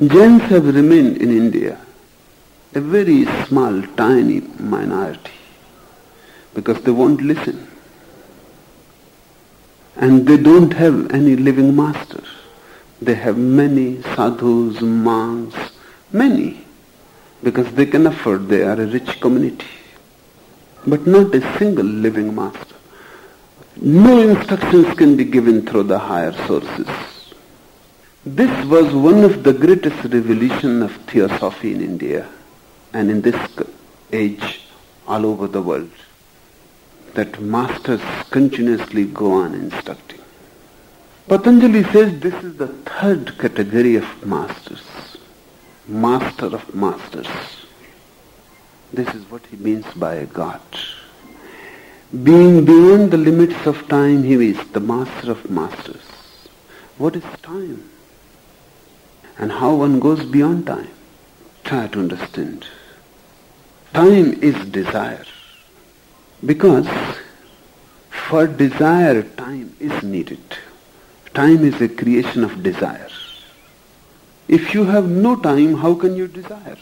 Jains have remained in India a very small, tiny minority because they won't listen. And they don't have any living master. They have many sadhus, monks, many, because they can afford, they are a rich community. But not a single living master. No instructions can be given through the higher sources. This was one of the greatest revolution of theosophy in India and in this age all over the world that masters continuously go on instructing. Patanjali says this is the third category of masters. Master of masters. This is what he means by a God. Being beyond the limits of time, he is the master of masters. What is time? And how one goes beyond time? Try to understand. Time is desire. Because for desire, time is needed. Time is a creation of desire. If you have no time, how can you desire?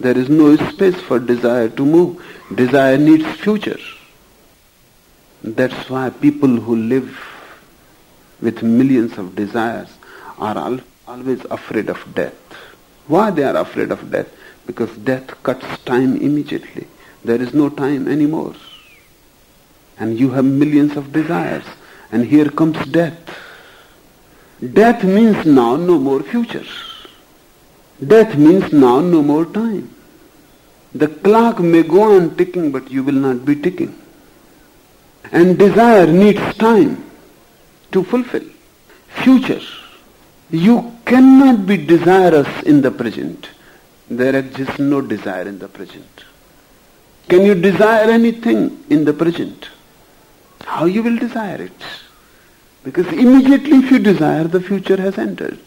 There is no space for desire to move. Desire needs future. That's why people who live with millions of desires are always afraid of death. Why they are afraid of death? Because death cuts time immediately. There is no time anymore. And you have millions of desires. And here comes death. Death means now no more future. Death means now no more time. The clock may go on ticking, but you will not be ticking. And desire needs time to fulfill. Future. You cannot be desirous in the present. There exists no desire in the present. Can you desire anything in the present? How you will desire it? Because immediately if you desire, the future has entered.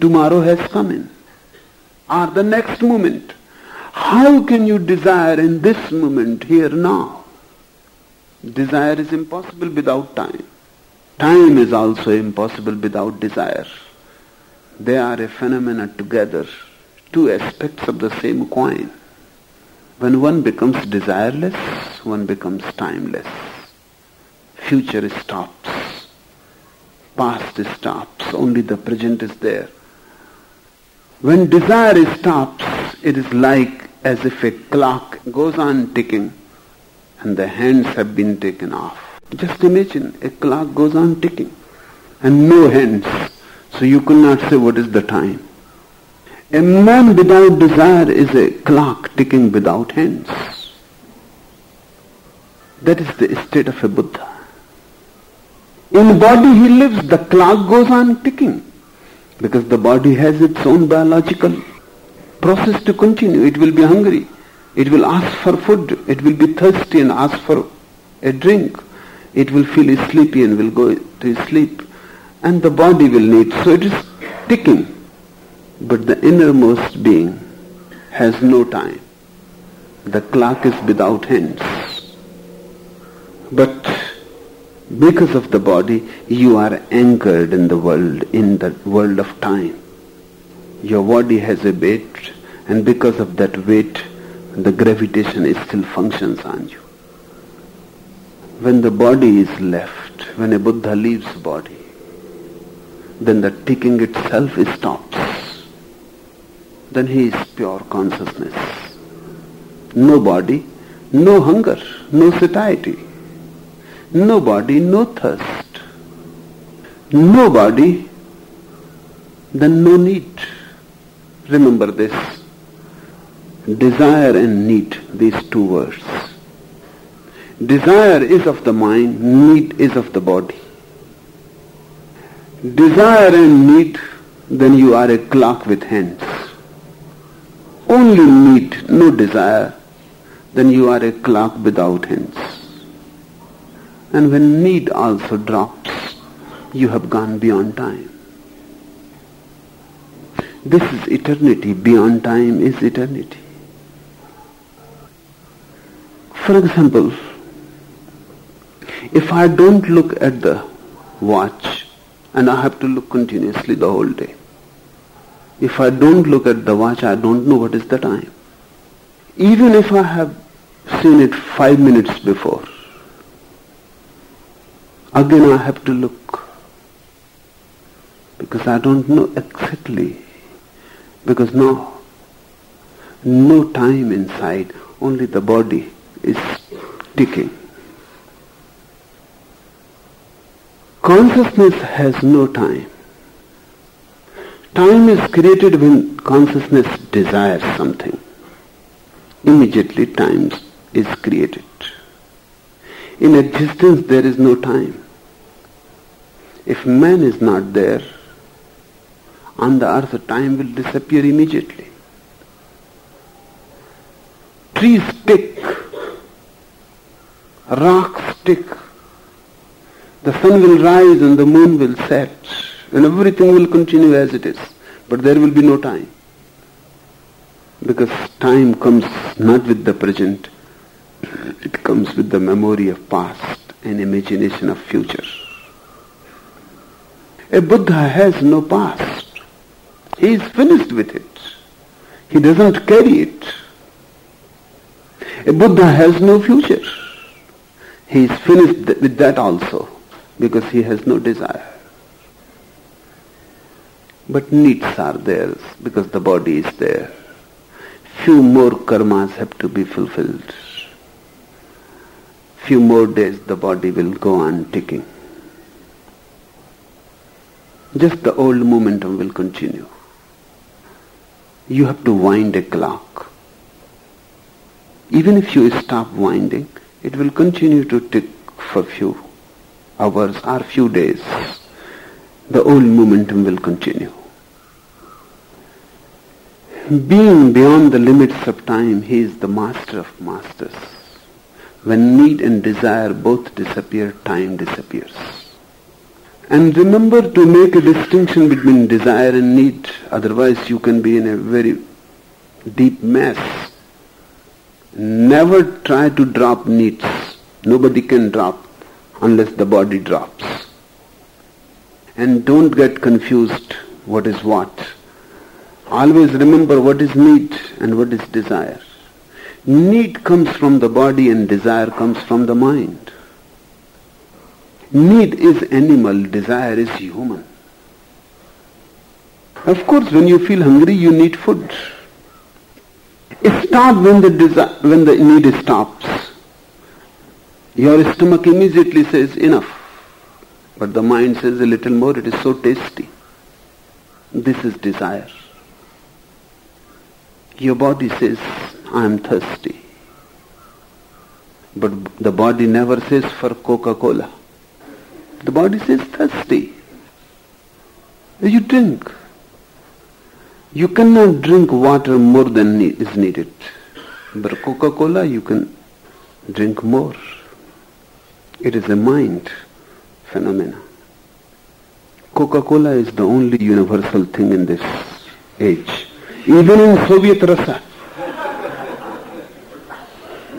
Tomorrow has come in. Or the next moment. How can you desire in this moment, here now? Desire is impossible without time. Time is also impossible without desire. They are a phenomena together, two aspects of the same coin. When one becomes desireless, one becomes timeless. Future stops. Past stops. Only the present is there. When desire stops, it is like as if a clock goes on ticking and the hands have been taken off. Just imagine a clock goes on ticking and no hands. So you cannot say what is the time. A man without desire is a clock ticking without hands. That is the state of a Buddha. In body he lives, the clock goes on ticking because the body has its own biological process to continue. It will be hungry. It will ask for food. It will be thirsty and ask for a drink. It will feel sleepy and will go to sleep. And the body will need. So it is ticking. But the innermost being has no time. The clock is without hands. But because of the body, you are anchored in the world, in the world of time. Your body has a weight, and because of that weight, the gravitation is still functions on you. When the body is left, when a Buddha leaves body, then the ticking itself stops. Then he is pure consciousness. No body, no hunger, no satiety no body, no thirst. No body, then no need. Remember this. Desire and need, these two words. Desire is of the mind, need is of the body. Desire and need, then you are a clock with hands. Only need, no desire, then you are a clock without hands. And when need also drops, you have gone beyond time. This is eternity. Beyond time is eternity. For example, if I don't look at the watch and I have to look continuously the whole day, If I don't look at the watch, I don't know what is the time. Even if I have seen it five minutes before, again I have to look. Because I don't know exactly. Because now, no time inside, only the body is ticking. Consciousness has no time. Time is created when consciousness desires something. Immediately time is created. In existence there is no time. If man is not there, on the earth time will disappear immediately. Trees tick, rocks tick, the sun will rise and the moon will set and everything will continue as it is. But there will be no time. Because time comes not with the present, it comes with the memory of past and imagination of future. A Buddha has no past. He is finished with it. He doesn't carry it. A Buddha has no future. He is finished with that also because he has no desire. But needs are there because the body is there. Few more karmas have to be fulfilled. Few more days the body will go on ticking. Just the old momentum will continue. You have to wind a clock. Even if you stop winding, it will continue to tick for few hours or few days, the old momentum will continue. Being beyond the limits of time, he is the master of masters. When need and desire both disappear, time disappears. And remember to make a distinction between desire and need, otherwise you can be in a very deep mess. Never try to drop needs. Nobody can drop unless the body drops. And don't get confused what is what. Always remember what is need and what is desire. Need comes from the body and desire comes from the mind. Need is animal, desire is human. Of course, when you feel hungry, you need food. Stop when the desire, when the need stops. Your stomach immediately says enough. But the mind says a little more, it is so tasty. This is desire. Your body says, I am thirsty. But the body never says for Coca-Cola. The body says thirsty. You drink. You cannot drink water more than is needed. But Coca-Cola you can drink more. It is a mind phenomena. Coca-Cola is the only universal thing in this age. Even in Soviet Russia,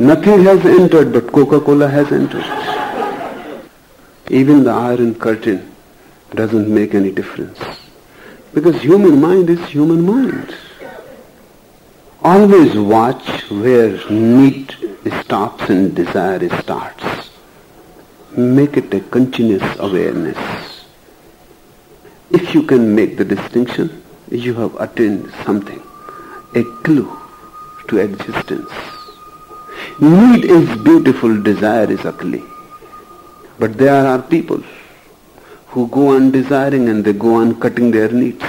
nothing has entered but Coca-Cola has entered. Even the Iron Curtain doesn't make any difference. Because human mind is human mind. Always watch where need stops and desire starts make it a continuous awareness. If you can make the distinction, you have attained something, a clue to existence. Need is beautiful, desire is ugly. But there are people who go on desiring and they go on cutting their needs.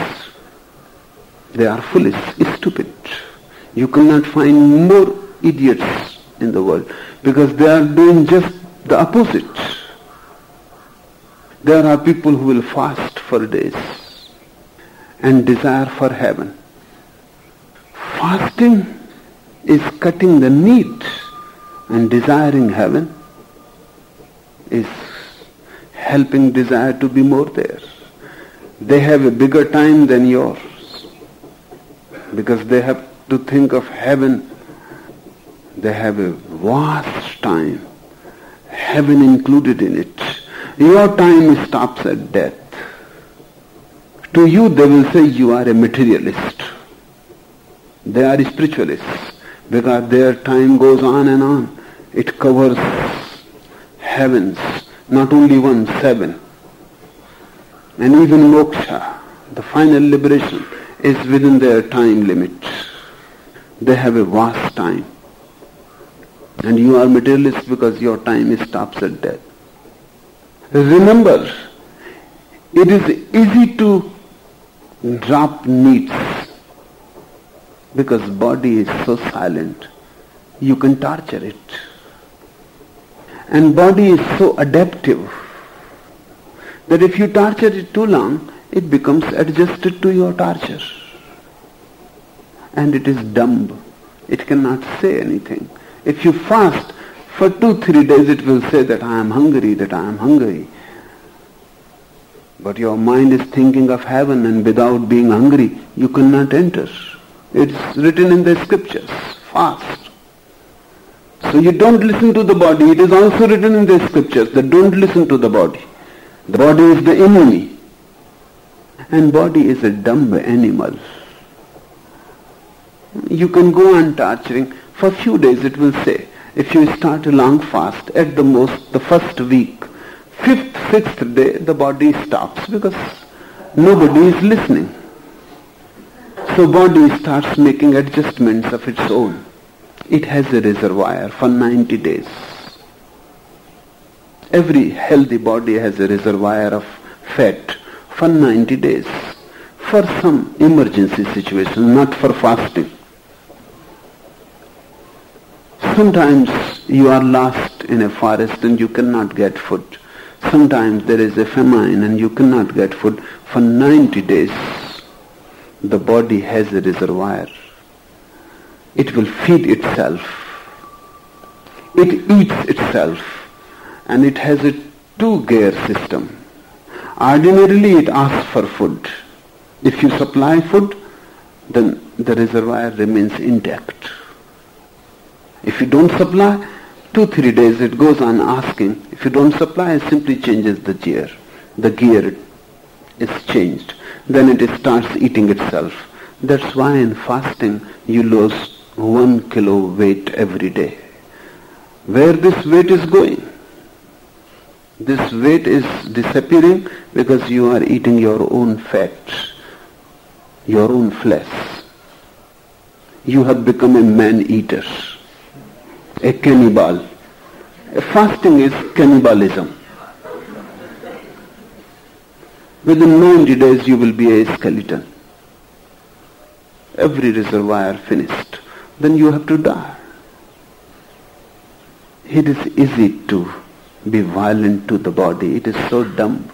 They are foolish, stupid. You cannot find more idiots in the world because they are doing just the opposite. There are people who will fast for days and desire for heaven. Fasting is cutting the need and desiring heaven is helping desire to be more there. They have a bigger time than yours because they have to think of heaven. They have a vast time heaven included in it. Your time stops at death. To you they will say you are a materialist. They are spiritualists because their time goes on and on. It covers heavens, not only one, seven. And even moksha, the final liberation, is within their time limit. They have a vast time. And you are materialist because your time stops at death. Remember, it is easy to drop needs because body is so silent. You can torture it. And body is so adaptive that if you torture it too long, it becomes adjusted to your torture. And it is dumb. It cannot say anything. If you fast for two, three days, it will say that I am hungry, that I am hungry. But your mind is thinking of heaven and without being hungry, you cannot enter. It's written in the scriptures. Fast. So you don't listen to the body. It is also written in the scriptures that don't listen to the body. The body is the enemy. And body is a dumb animal. You can go on torturing. For a few days it will say, if you start a long fast, at the most the first week, fifth, sixth day, the body stops because nobody is listening. So body starts making adjustments of its own. It has a reservoir for 90 days. Every healthy body has a reservoir of fat for 90 days. For some emergency situation, not for fasting. Sometimes you are lost in a forest and you cannot get food. Sometimes there is a famine and you cannot get food. For 90 days, the body has a reservoir. It will feed itself. It eats itself. And it has a two-gear system. Ordinarily it asks for food. If you supply food, then the reservoir remains intact. If you don't supply, two, three days it goes on asking. If you don't supply, it simply changes the gear. The gear is changed then it starts eating itself. That's why in fasting you lose one kilo weight every day. Where this weight is going? This weight is disappearing because you are eating your own fat, your own flesh. You have become a man-eater, a cannibal. Fasting is cannibalism. Within 90 days you will be a skeleton. Every reservoir finished. Then you have to die. It is easy to be violent to the body. It is so dumb.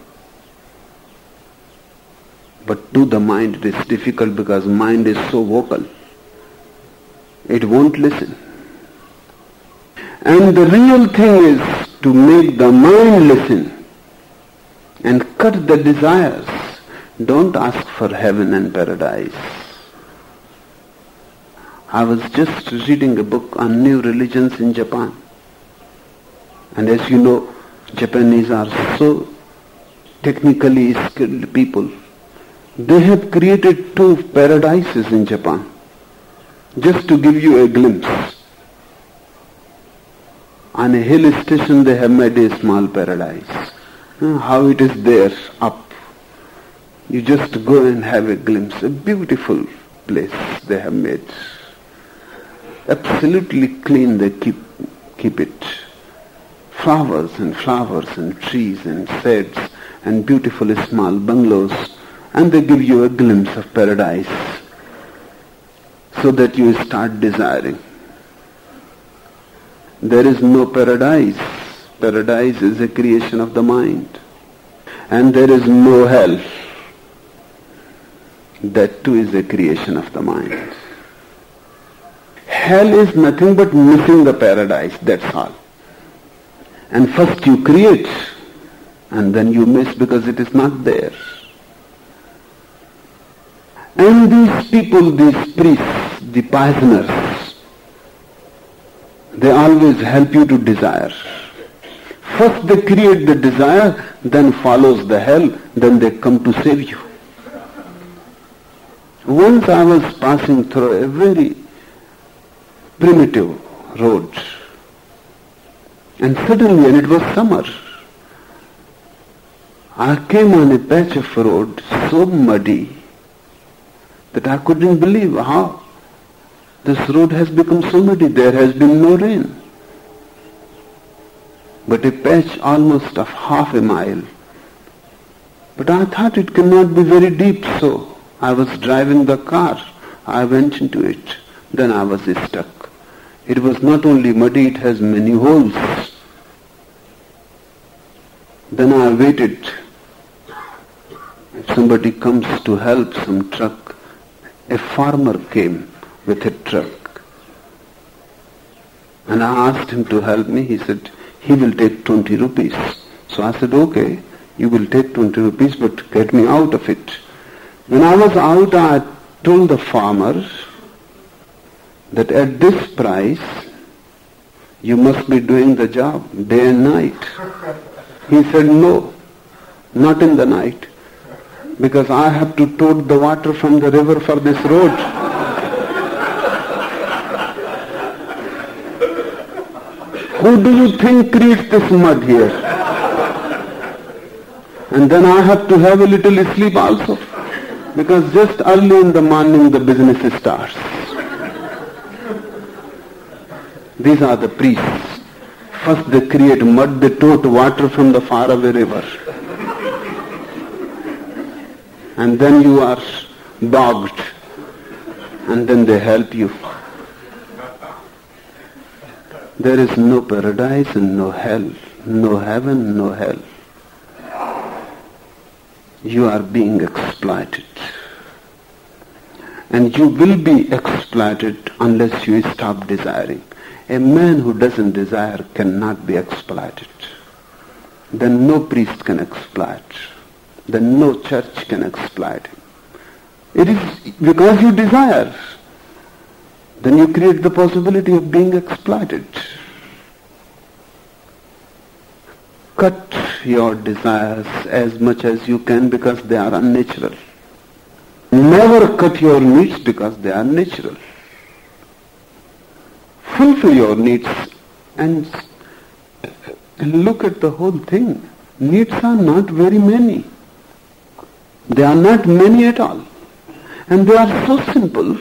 But to the mind it is difficult because mind is so vocal. It won't listen. And the real thing is to make the mind listen and cut the desires. Don't ask for heaven and paradise. I was just reading a book on new religions in Japan. And as you know, Japanese are so technically skilled people. They have created two paradises in Japan. Just to give you a glimpse. On a hill station they have made a small paradise hmm, how it is there up. You just go and have a glimpse. A beautiful place they have made. Absolutely clean they keep, keep it. Flowers and flowers and trees and sheds and beautiful small bungalows and they give you a glimpse of paradise so that you start desiring. There is no paradise Paradise is a creation of the mind. And there is no hell. That too is a creation of the mind. Hell is nothing but missing the paradise, that's all. And first you create, and then you miss because it is not there. And these people, these priests, the poisoners, they always help you to desire. First they create the desire, then follows the hell, then they come to save you. Once I was passing through a very primitive road. And suddenly, and it was summer, I came on a patch of road so muddy that I couldn't believe how this road has become so muddy. There has been no rain. But a patch almost of half a mile. But I thought it cannot be very deep, so I was driving the car. I went into it. Then I was stuck. It was not only muddy, it has many holes. Then I waited. If somebody comes to help some truck, a farmer came with a truck. And I asked him to help me. He said, he will take 20 rupees. So I said, okay, you will take 20 rupees, but get me out of it. When I was out, I told the farmer that at this price, you must be doing the job day and night. He said, no, not in the night, because I have to tote the water from the river for this road. Who do you think creates this mud here? And then I have to have a little sleep also, because just early in the morning the business starts. These are the priests. First they create mud, they tote water from the faraway river. And then you are bogged. And then they help you. There is no paradise and no hell, no heaven, no hell. You are being exploited. And you will be exploited unless you stop desiring. A man who doesn't desire cannot be exploited. Then no priest can exploit. Then no church can exploit him. It is because you desire. Then you create the possibility of being exploited. Cut your desires as much as you can because they are unnatural. Never cut your needs because they are natural fulfill your needs and look at the whole thing. Needs are not very many. They are not many at all. And they are so simple.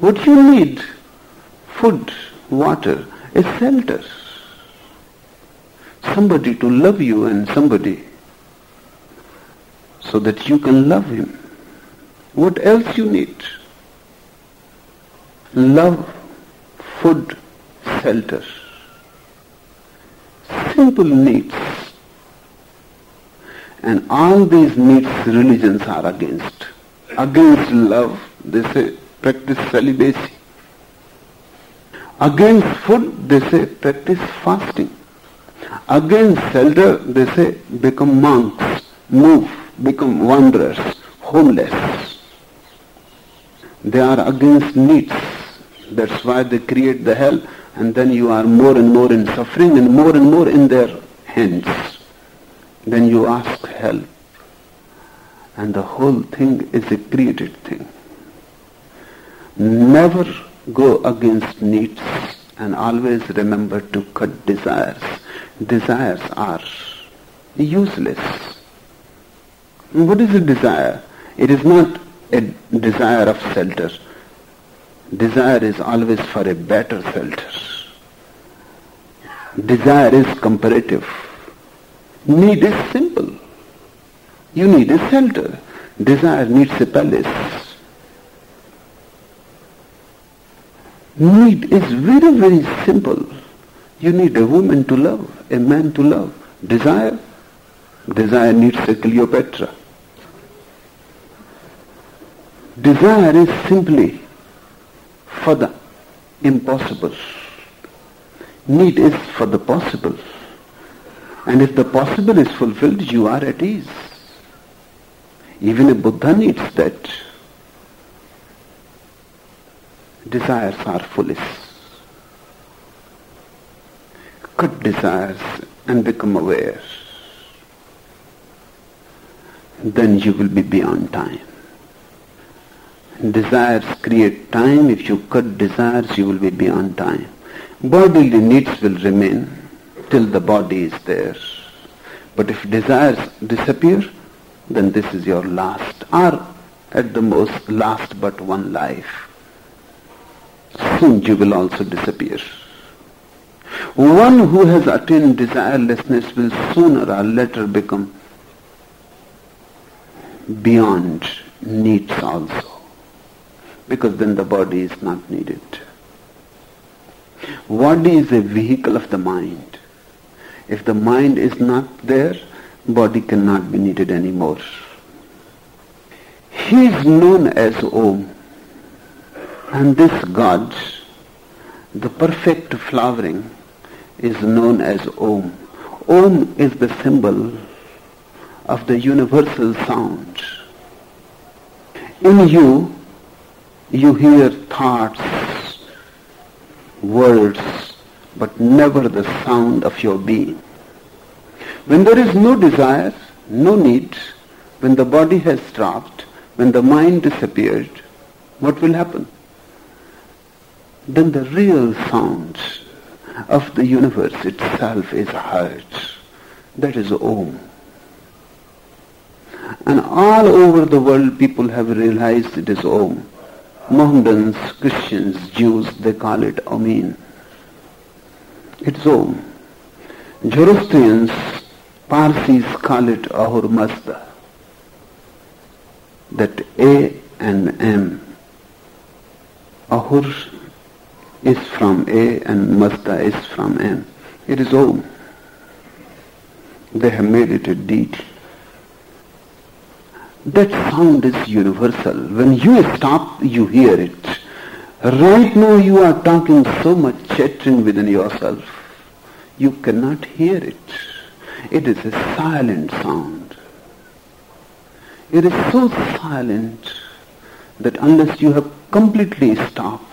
What you need? Food, water, a shelter. Somebody to love you and somebody so that you can love him. What else you need? Love food, shelter. Simple needs. And all these needs religions are against. Against love, they say practice celibacy. Against food, they say practice fasting. Against shelter, they say become monks, move, become wanderers, homeless. They are against needs. That's why they create the hell and then you are more and more in suffering and more and more in their hands. Then you ask help. And the whole thing is a created thing. Never go against needs and always remember to cut desires. Desires are useless. What is a desire? It is not a desire of shelter Desire is always for a better shelter. Desire is comparative. Need is simple. You need a shelter. Desire needs a palace. Need is very, very simple. You need a woman to love, a man to love. Desire? Desire needs a Cleopatra. Desire is simply for the impossible. Need is for the possible. And if the possible is fulfilled, you are at ease. Even a Buddha needs that. Desires are foolish. Cut desires and become aware. Then you will be beyond time. Desires create time. If you cut desires, you will be beyond time. Bodily needs will remain till the body is there. But if desires disappear, then this is your last, or at the most last but one life. Soon you will also disappear. One who has attained desirelessness will sooner or later become beyond needs also because then the body is not needed. Body is a vehicle of the mind. If the mind is not there, body cannot be needed anymore. He is known as Om. And this God, the perfect flowering, is known as Om. Om is the symbol of the universal sound. In you, you hear thoughts, words, but never the sound of your being. When there is no desire, no need, when the body has stopped, when the mind disappeared, what will happen? Then the real sound of the universe itself is heard. That is Om. And all over the world people have realized it is Om. Mohammedans, Christians, Jews, they call it Amin. It's Om. Zoroastrians, Parsis call it Ahur Mazda. That A and M. Ahur is from A and Mazda is from M. It is Om. They have made it a deity. That sound is universal. When you stop, you hear it. Right now you are talking so much chattering within yourself. You cannot hear it. It is a silent sound. It is so silent that unless you have completely stopped,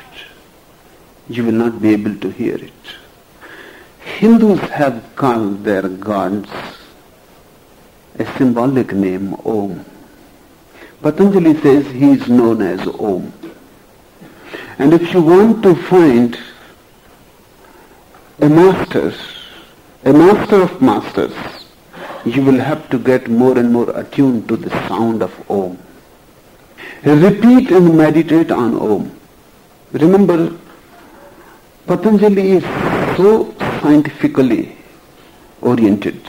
you will not be able to hear it. Hindus have called their gods a symbolic name, Om. Patanjali says he is known as Om. And if you want to find a master, a master of masters, you will have to get more and more attuned to the sound of Om. Repeat and meditate on Om. Remember, Patanjali is so scientifically oriented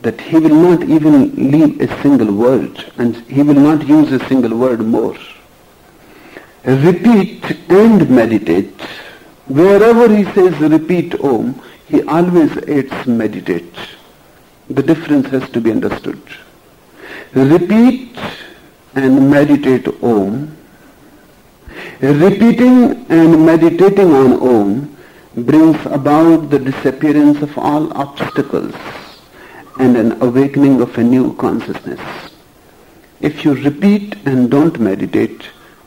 that he will not even leave a single word and he will not use a single word more. Repeat and meditate. Wherever he says repeat Om, he always adds meditate. The difference has to be understood. Repeat and meditate Om. Repeating and meditating on Om brings about the disappearance of all obstacles and an awakening of a new consciousness. If you repeat and don't meditate,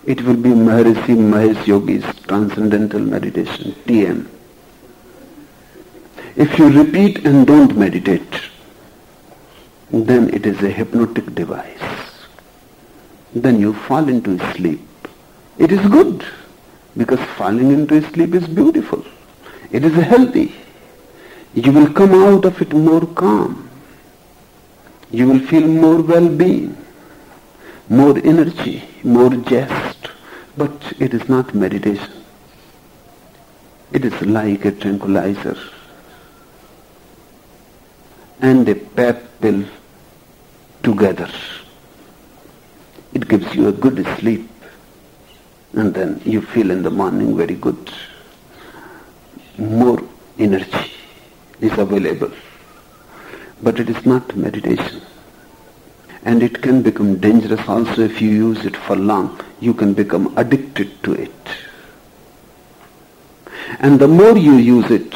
it will be Maharishi Mahesh Yogi's Transcendental Meditation, TM. If you repeat and don't meditate, then it is a hypnotic device. Then you fall into sleep. It is good because falling into sleep is beautiful. It is healthy. You will come out of it more calm you will feel more well-being, more energy, more zest. But it is not meditation. It is like a tranquilizer and a pep pill together. It gives you a good sleep and then you feel in the morning very good. More energy is available. But it is not meditation. And it can become dangerous also if you use it for long. You can become addicted to it. And the more you use it,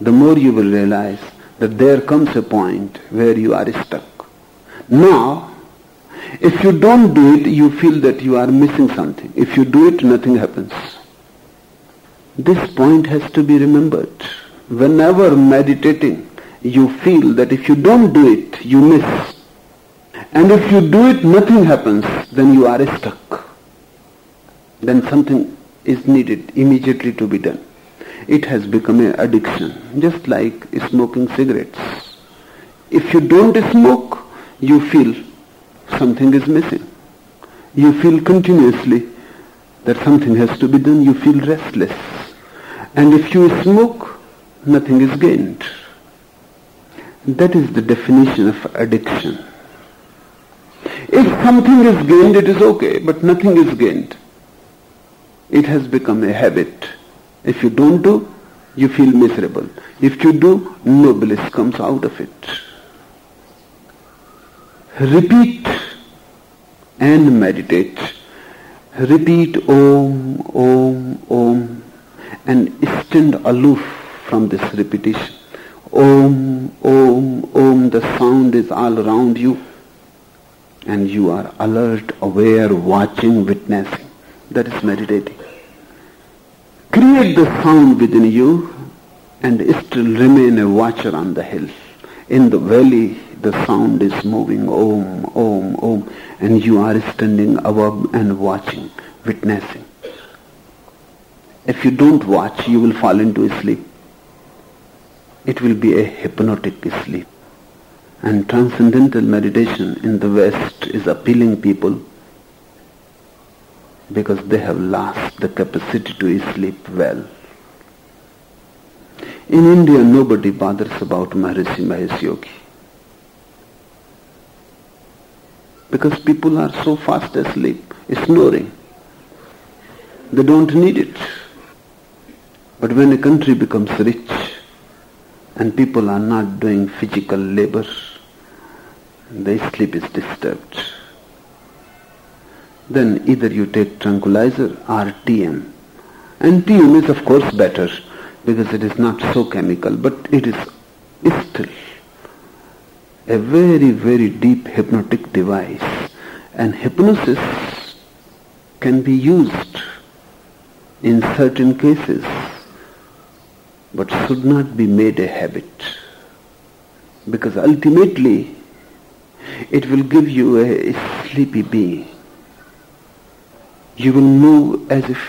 the more you will realize that there comes a point where you are stuck. Now, if you don't do it, you feel that you are missing something. If you do it, nothing happens. This point has to be remembered. Whenever meditating, you feel that if you don't do it, you miss. And if you do it, nothing happens, then you are stuck. Then something is needed immediately to be done. It has become an addiction, just like smoking cigarettes. If you don't smoke, you feel something is missing. You feel continuously that something has to be done. You feel restless. And if you smoke, nothing is gained. That is the definition of addiction. If something is gained, it is okay, but nothing is gained. It has become a habit. If you don't do, you feel miserable. If you do, no bliss comes out of it. Repeat and meditate. Repeat Om, Om, Om and stand aloof from this repetition. Om, Om, Om, the sound is all around you and you are alert, aware, watching, witnessing. That is meditating. Create the sound within you and still remain a watcher on the hill. In the valley, the sound is moving, om, om, om, and you are standing above and watching, witnessing. If you don't watch, you will fall into sleep. It will be a hypnotic sleep. And transcendental meditation in the West is appealing people because they have lost the capacity to sleep well. In India, nobody bothers about Maharishi Mahesh Yogi. Because people are so fast asleep, snoring. They don't need it. But when a country becomes rich and people are not doing physical labor, their sleep is disturbed. Then either you take tranquilizer or TM. And TM is of course better because it is not so chemical, but it is a very, very deep hypnotic device. And hypnosis can be used in certain cases, but should not be made a habit. Because ultimately, it will give you a sleepy being. You will move as if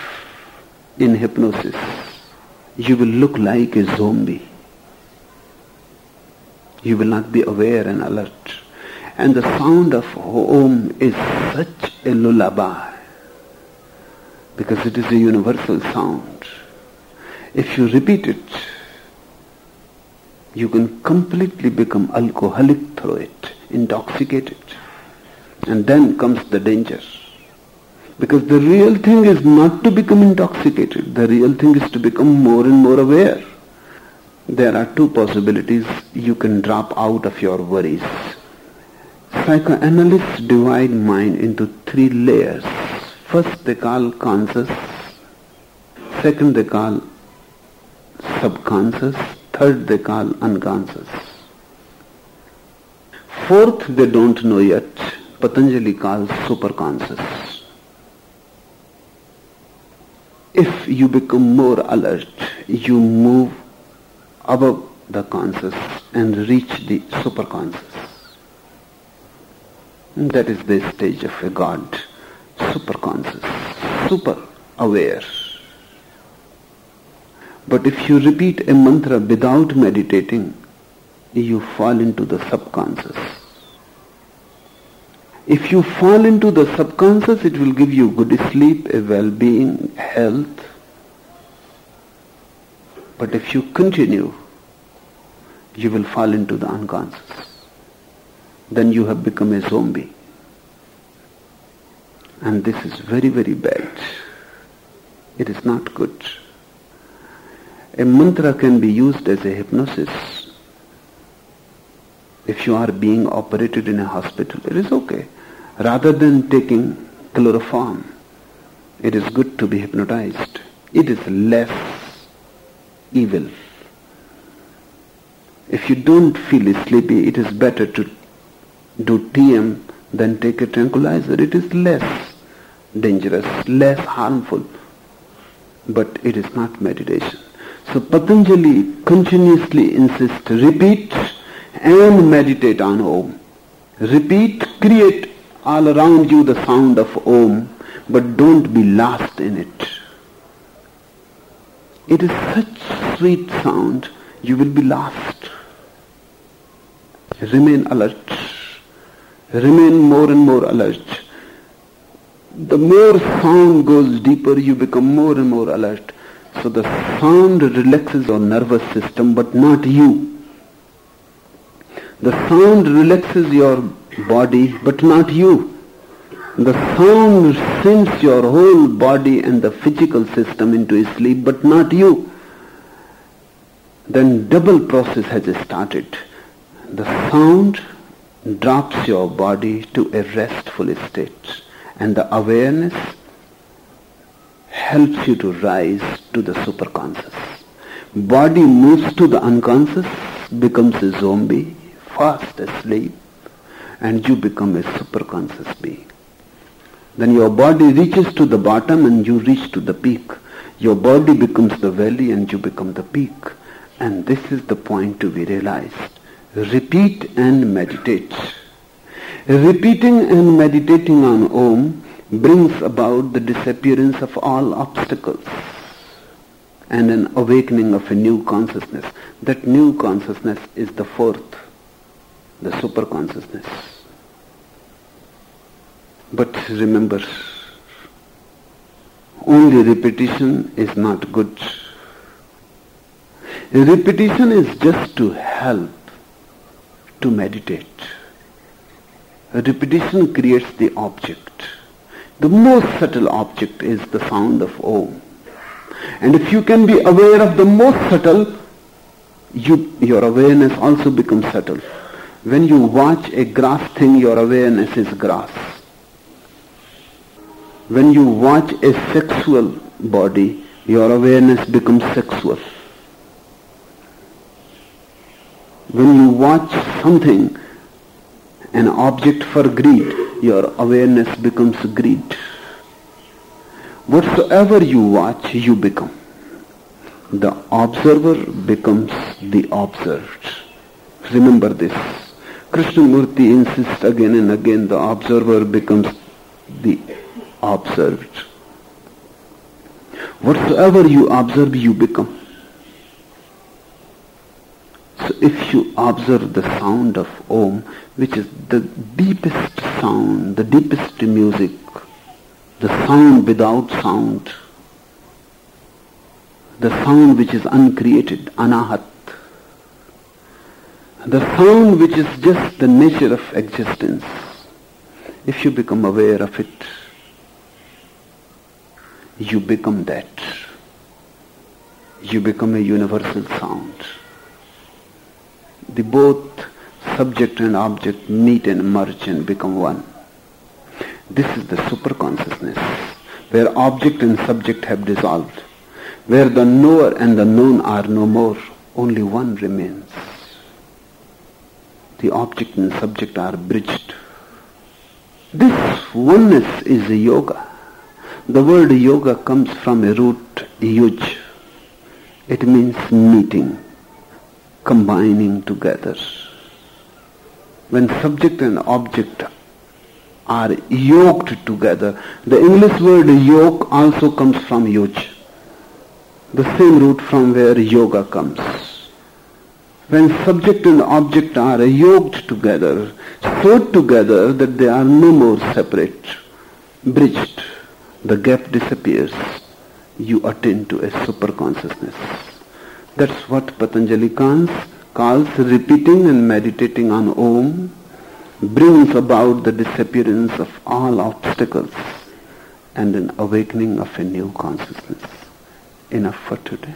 in hypnosis. You will look like a zombie. You will not be aware and alert. And the sound of Om is such a lullaby because it is a universal sound. If you repeat it, you can completely become alcoholic through it intoxicated. And then comes the danger. Because the real thing is not to become intoxicated. The real thing is to become more and more aware. There are two possibilities you can drop out of your worries. Psychoanalysts divide mind into three layers. First they call conscious, second they call subconscious, third they call unconscious. Fourth, they don't know yet. Patanjali calls superconscious. If you become more alert, you move above the conscious and reach the superconscious. That is the stage of a God, superconscious, super aware. But if you repeat a mantra without meditating, you fall into the subconscious. If you fall into the subconscious, it will give you good sleep, a well-being, health. But if you continue, you will fall into the unconscious. Then you have become a zombie. And this is very, very bad. It is not good. A mantra can be used as a hypnosis if you are being operated in a hospital, it is okay. Rather than taking chloroform, it is good to be hypnotized. It is less evil. If you don't feel sleepy, it is better to do TM than take a tranquilizer. It is less dangerous, less harmful, but it is not meditation. So Patanjali continuously insists, repeat and meditate on Om. Repeat, create all around you the sound of Om, but don't be lost in it. It is such sweet sound, you will be lost. Remain alert. Remain more and more alert. The more sound goes deeper, you become more and more alert. So the sound relaxes your nervous system, but not you. The sound relaxes your body, but not you. The sound sends your whole body and the physical system into sleep, but not you. Then double process has started. The sound drops your body to a restful state and the awareness helps you to rise to the superconscious. Body moves to the unconscious, becomes a zombie, fast asleep, and you become a superconscious being. Then your body reaches to the bottom and you reach to the peak. Your body becomes the valley and you become the peak. And this is the point to be realized. Repeat and meditate. Repeating and meditating on Om brings about the disappearance of all obstacles and an awakening of a new consciousness. That new consciousness is the fourth, the super consciousness. But remember, only repetition is not good. Repetition is just to help to meditate. Repetition creates the object. The most subtle object is the sound of Om. And if you can be aware of the most subtle, you, your awareness also becomes subtle. When you watch a grass thing, your awareness is grass. When you watch a sexual body, your awareness becomes sexual. When you watch something, an object for greed, your awareness becomes greed. Whatsoever you watch, you become. The observer becomes the observed. Remember this. Krishnamurti insists again and again the observer becomes the observed. Whatsoever you observe, you become. So if you observe the sound of Om, which is the deepest sound, the deepest music, the sound without sound, the sound which is uncreated, anahat, the sound which is just the nature of existence, if you become aware of it, you become that. You become a universal sound. The both subject and object meet and merge and become one. This is the super consciousness, where object and subject have dissolved, where the knower and the known are no more, only one remains. The object and subject are bridged. This oneness is a yoga. The word yoga comes from a root yuj. It means meeting, combining together. When subject and object are yoked together, the English word yoke also comes from yuj, the same root from where yoga comes. When subject and object are yoked together, sewed together that they are no more separate, bridged, the gap disappears, you attain to a super consciousness. That's what Patanjali calls repeating and meditating on Om brings about the disappearance of all obstacles and an awakening of a new consciousness. Enough for today.